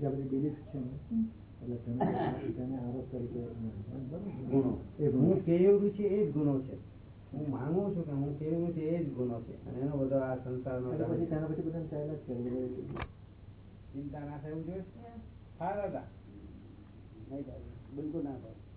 જે બધી બિલીફ છે ને એટલે તેને તેને આરોપ તરીકે ગુનો. એ હું કેવું છે એ જ ગુનો છે. હું માનું છું કે હું કેવું છે એ જ ગુનો છે. અને એનો બધો આ સંસારનો પછી તેના પછી બધાને ચાલ્યા જ કરે ચિંતા ના થવું જોઈએ? હા દાદા. નહીં થાય. બિલકુલ ના થાય.